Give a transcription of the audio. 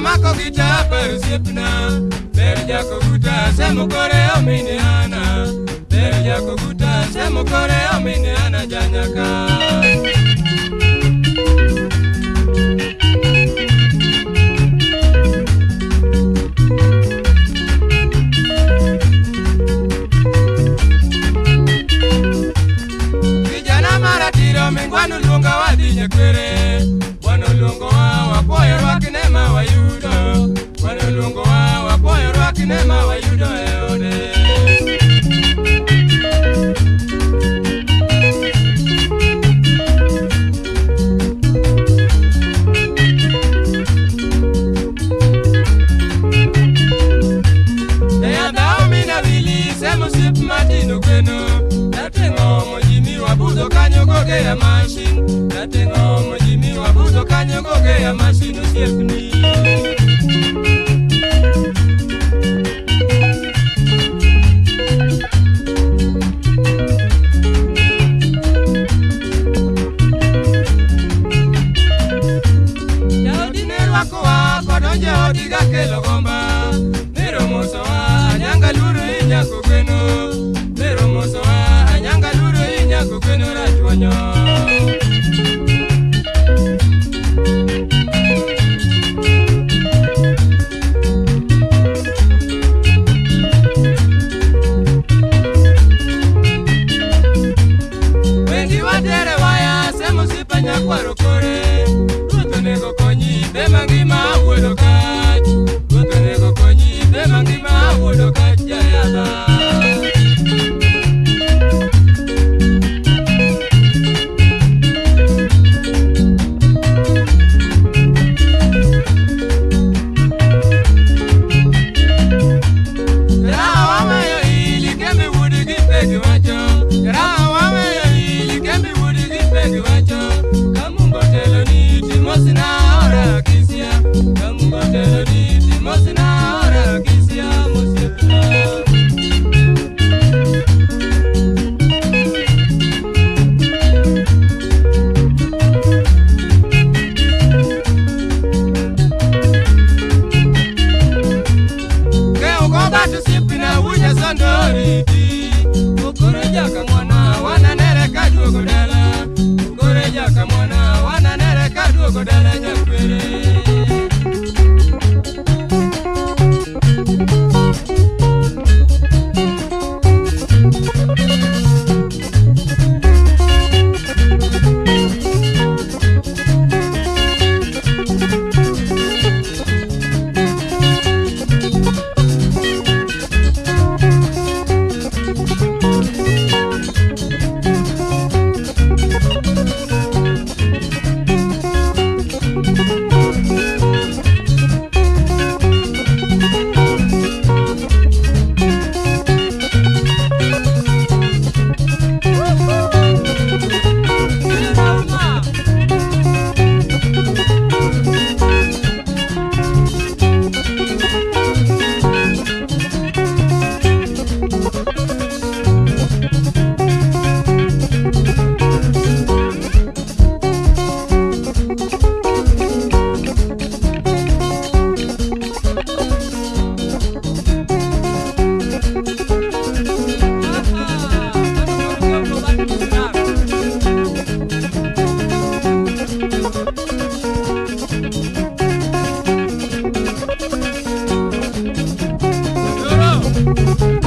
chamako kitapa usipna Beri jako guta semu kore omini ana Beri jako guta semu kore omini ana janyaka Kijana maratiro mingwanu lunga wadi nyekwere Kijana maratiro mingwanu lunga wadi nyekwere ngoge ya machine natenga omulimi wabuzo kanye ngoge ya machine osiepni Daudi nerwako wako donje odi gakelo gomba nyakwaro kore, ruoth onego konyi, be mangima wuoro kae. Kureja kamona wana nere kaduogo dala jakwere Thank you.